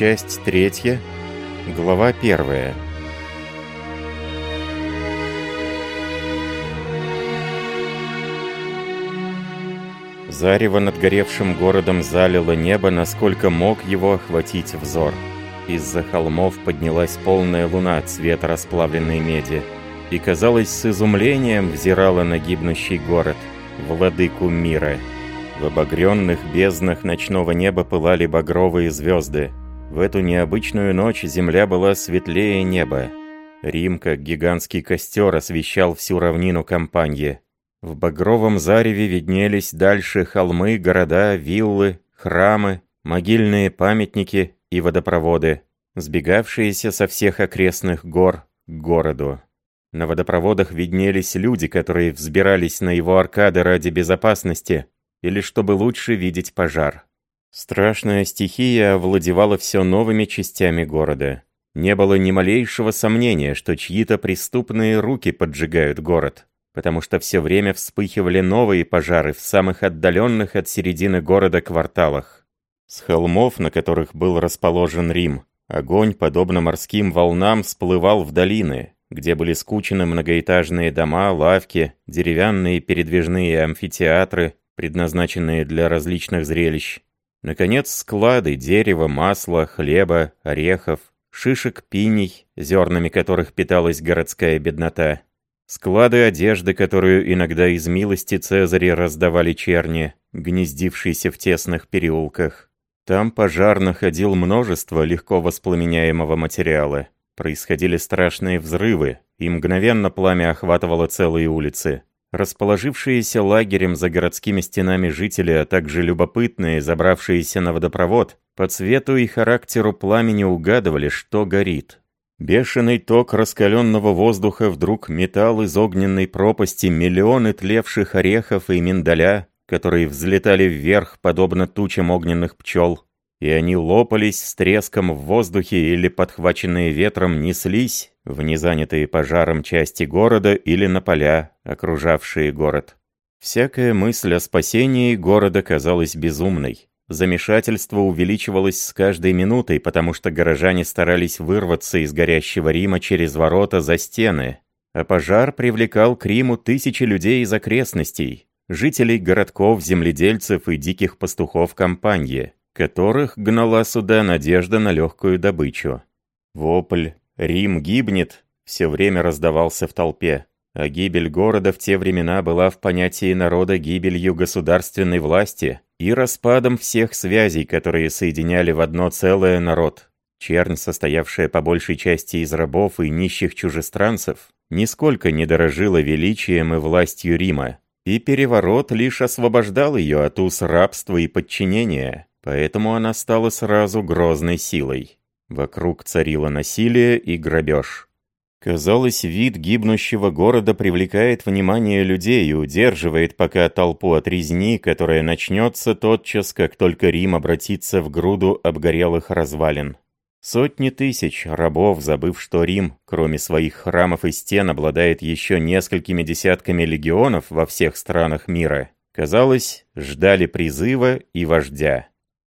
Часть третья, глава первая. Зарево над горевшим городом залило небо, насколько мог его охватить взор. Из-за холмов поднялась полная луна цвета расплавленной меди, и, казалось, с изумлением взирала на гибнущий город, владыку мира. В обогренных безднах ночного неба пылали багровые звезды. В эту необычную ночь земля была светлее неба. Рим, как гигантский костер, освещал всю равнину Кампаньи. В багровом зареве виднелись дальше холмы, города, виллы, храмы, могильные памятники и водопроводы, сбегавшиеся со всех окрестных гор к городу. На водопроводах виднелись люди, которые взбирались на его аркады ради безопасности или чтобы лучше видеть пожар. Страшная стихия овладевала все новыми частями города. Не было ни малейшего сомнения, что чьи-то преступные руки поджигают город потому что все время вспыхивали новые пожары в самых отдаленных от середины города кварталах. С холмов, на которых был расположен Рим, огонь, подобно морским волнам, всплывал в долины, где были скучены многоэтажные дома, лавки, деревянные передвижные амфитеатры, предназначенные для различных зрелищ. Наконец, склады дерева, масла, хлеба, орехов, шишек пиней, зернами которых питалась городская беднота. Склады одежды, которую иногда из милости Цезаря раздавали черни, гнездившиеся в тесных переулках. Там пожар находил множество легко воспламеняемого материала. Происходили страшные взрывы, и мгновенно пламя охватывало целые улицы. Расположившиеся лагерем за городскими стенами жители, а также любопытные, забравшиеся на водопровод, по цвету и характеру пламени угадывали, что горит. Бешеный ток раскаленного воздуха вдруг метал из огненной пропасти миллионы тлевших орехов и миндаля, которые взлетали вверх, подобно тучам огненных пчел. И они лопались с треском в воздухе или, подхваченные ветром, неслись в незанятые пожаром части города или на поля, окружавшие город. Всякая мысль о спасении города казалась безумной. Замешательство увеличивалось с каждой минутой, потому что горожане старались вырваться из горящего Рима через ворота за стены, а пожар привлекал к Риму тысячи людей из окрестностей, жителей городков, земледельцев и диких пастухов компании, которых гнала сюда надежда на легкую добычу. Вопль «Рим гибнет» все время раздавался в толпе, а гибель города в те времена была в понятии народа гибелью государственной власти – и распадом всех связей, которые соединяли в одно целое народ. Чернь, состоявшая по большей части из рабов и нищих чужестранцев, нисколько не дорожила величием и властью Рима, и переворот лишь освобождал ее от уз рабства и подчинения, поэтому она стала сразу грозной силой. Вокруг царило насилие и грабеж. Казалось, вид гибнущего города привлекает внимание людей и удерживает пока толпу от резни, которая начнется тотчас, как только Рим обратится в груду обгорелых развалин. Сотни тысяч рабов, забыв, что Рим, кроме своих храмов и стен, обладает еще несколькими десятками легионов во всех странах мира, казалось, ждали призыва и вождя.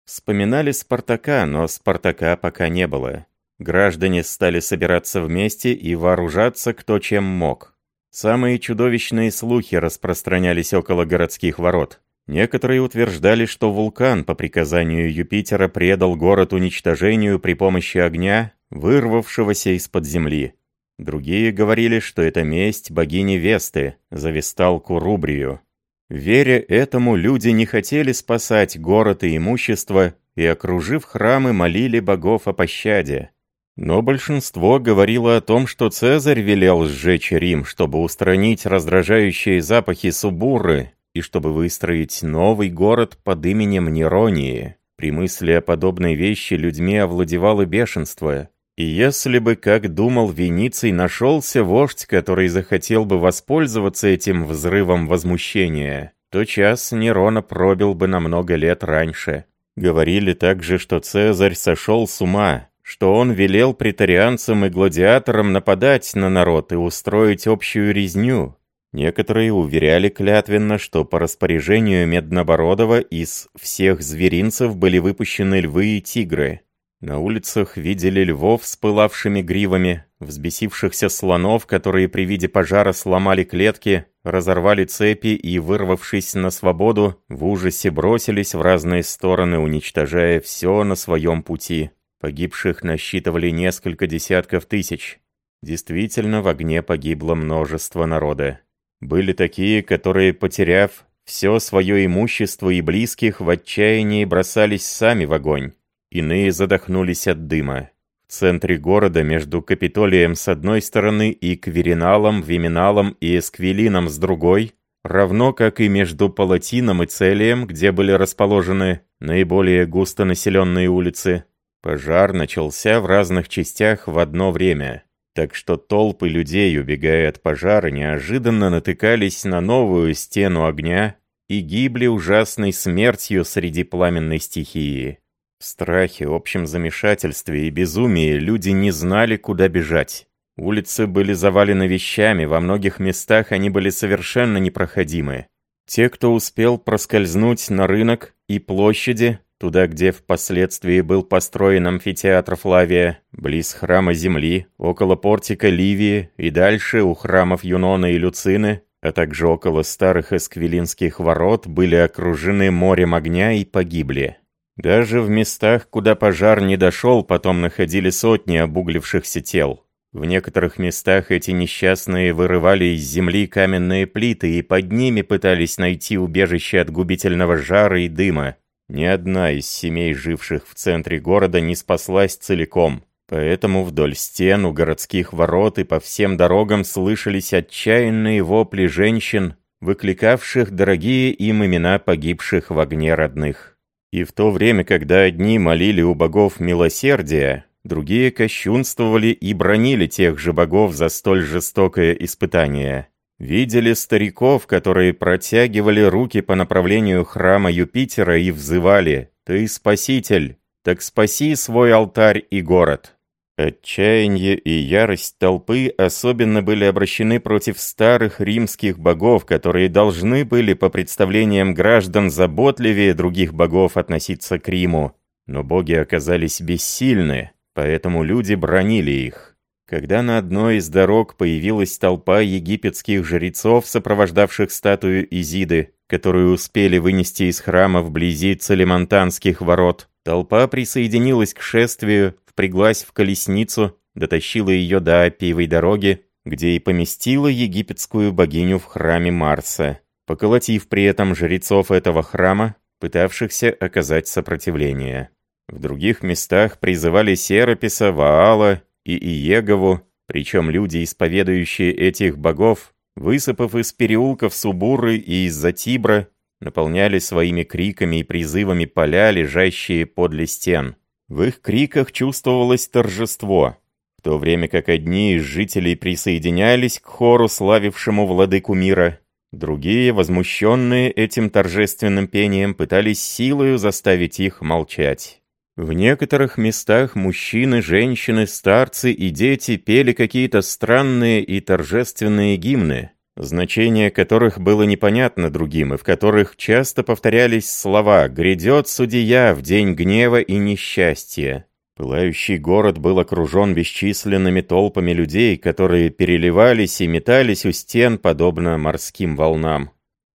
Вспоминали Спартака, но Спартака пока не было. Граждане стали собираться вместе и вооружаться кто чем мог. Самые чудовищные слухи распространялись около городских ворот. Некоторые утверждали, что вулкан по приказанию Юпитера предал город уничтожению при помощи огня, вырвавшегося из-под земли. Другие говорили, что это месть богини Весты за Весталку Рубрию. Веря этому, люди не хотели спасать город и имущество, и, окружив храмы, молили богов о пощаде. Но большинство говорило о том, что Цезарь велел сжечь Рим, чтобы устранить раздражающие запахи Субуры и чтобы выстроить новый город под именем Неронии. При мысли о подобной вещи людьми овладевало бешенство. И если бы, как думал Вениций, нашелся вождь, который захотел бы воспользоваться этим взрывом возмущения, то час Нерона пробил бы на много лет раньше. Говорили также, что Цезарь сошел с ума, что он велел претарианцам и гладиаторам нападать на народ и устроить общую резню. Некоторые уверяли клятвенно, что по распоряжению Меднобородова из всех зверинцев были выпущены львы и тигры. На улицах видели львов с пылавшими гривами, взбесившихся слонов, которые при виде пожара сломали клетки, разорвали цепи и, вырвавшись на свободу, в ужасе бросились в разные стороны, уничтожая все на своем пути. Погибших насчитывали несколько десятков тысяч. Действительно, в огне погибло множество народа. Были такие, которые, потеряв все свое имущество и близких, в отчаянии бросались сами в огонь. Иные задохнулись от дыма. В центре города между Капитолием с одной стороны и Квериналом, Виминалом и Эсквилином с другой, равно как и между Палатином и Целием, где были расположены наиболее густонаселенные улицы, пожар начался в разных частях в одно время. Так что толпы людей, убегая от пожара, неожиданно натыкались на новую стену огня и гибли ужасной смертью среди пламенной стихии. В страхе, общем замешательстве и безумии люди не знали, куда бежать. Улицы были завалены вещами, во многих местах они были совершенно непроходимы. Те, кто успел проскользнуть на рынок и площади, туда, где впоследствии был построен амфитеатр Флавия, близ храма Земли, около портика Ливии и дальше у храмов Юнона и Люцины, а также около старых эсквилинских ворот, были окружены морем огня и погибли. Даже в местах, куда пожар не дошел, потом находили сотни обуглившихся тел. В некоторых местах эти несчастные вырывали из земли каменные плиты и под ними пытались найти убежище от губительного жара и дыма. Ни одна из семей, живших в центре города, не спаслась целиком. Поэтому вдоль стен у городских ворот и по всем дорогам слышались отчаянные вопли женщин, выкликавших дорогие им имена погибших в огне родных. И в то время, когда одни молили у богов милосердия, другие кощунствовали и бронили тех же богов за столь жестокое испытание. Видели стариков, которые протягивали руки по направлению храма Юпитера и взывали «Ты спаситель, так спаси свой алтарь и город». Отчаяние и ярость толпы особенно были обращены против старых римских богов, которые должны были по представлениям граждан заботливее других богов относиться к Риму. Но боги оказались бессильны, поэтому люди бронили их. Когда на одной из дорог появилась толпа египетских жрецов, сопровождавших статую Изиды, которую успели вынести из храма вблизи Целемонтанских ворот, толпа присоединилась к шествию, впряглась в колесницу, дотащила ее до Апиевой дороги, где и поместила египетскую богиню в храме Марса, поколотив при этом жрецов этого храма, пытавшихся оказать сопротивление. В других местах призывали Сераписа, Ваала и Иегову, причем люди, исповедующие этих богов, высыпав из переулков Субуры и из-за Тибра, наполняли своими криками и призывами поля, лежащие подле стен. В их криках чувствовалось торжество, в то время как одни из жителей присоединялись к хору, славившему владыку мира, другие, возмущенные этим торжественным пением, пытались силою заставить их молчать. В некоторых местах мужчины, женщины, старцы и дети пели какие-то странные и торжественные гимны, значение которых было непонятно другим, и в которых часто повторялись слова «грядет судья в день гнева и несчастья». Пылающий город был окружен бесчисленными толпами людей, которые переливались и метались у стен, подобно морским волнам.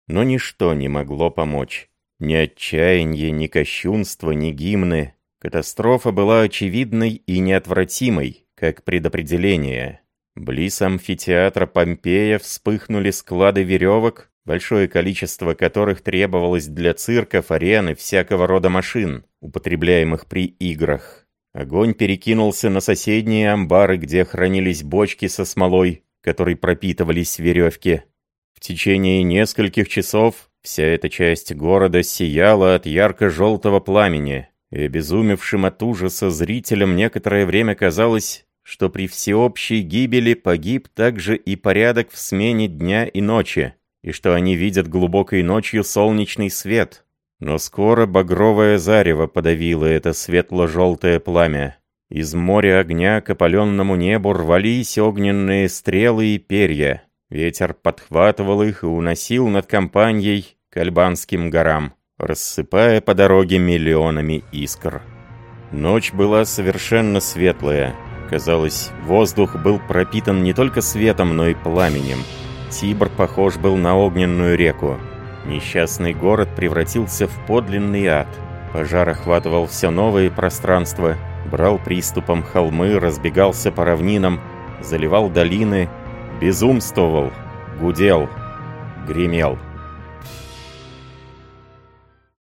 Но ничто не могло помочь. Ни отчаяние, ни кощунство, ни гимны. Катастрофа была очевидной и неотвратимой, как предопределение. Близ амфитеатра Помпея вспыхнули склады веревок, большое количество которых требовалось для цирков, арен и всякого рода машин, употребляемых при играх. Огонь перекинулся на соседние амбары, где хранились бочки со смолой, которой пропитывались веревки. В течение нескольких часов вся эта часть города сияла от ярко-желтого пламени, и обезумевшим от ужаса зрителям некоторое время казалось, что при всеобщей гибели погиб также и порядок в смене дня и ночи, и что они видят глубокой ночью солнечный свет. Но скоро багровое зарево подавило это светло-желтое пламя. Из моря огня к опаленному небу рвались огненные стрелы и перья. Ветер подхватывал их и уносил над компанией к Альбанским горам, рассыпая по дороге миллионами искр. Ночь была совершенно светлая. Казалось, воздух был пропитан не только светом, но и пламенем. Тибр похож был на огненную реку. Несчастный город превратился в подлинный ад. Пожар охватывал все новые пространства, брал приступом холмы, разбегался по равнинам, заливал долины, безумствовал, гудел, гремел.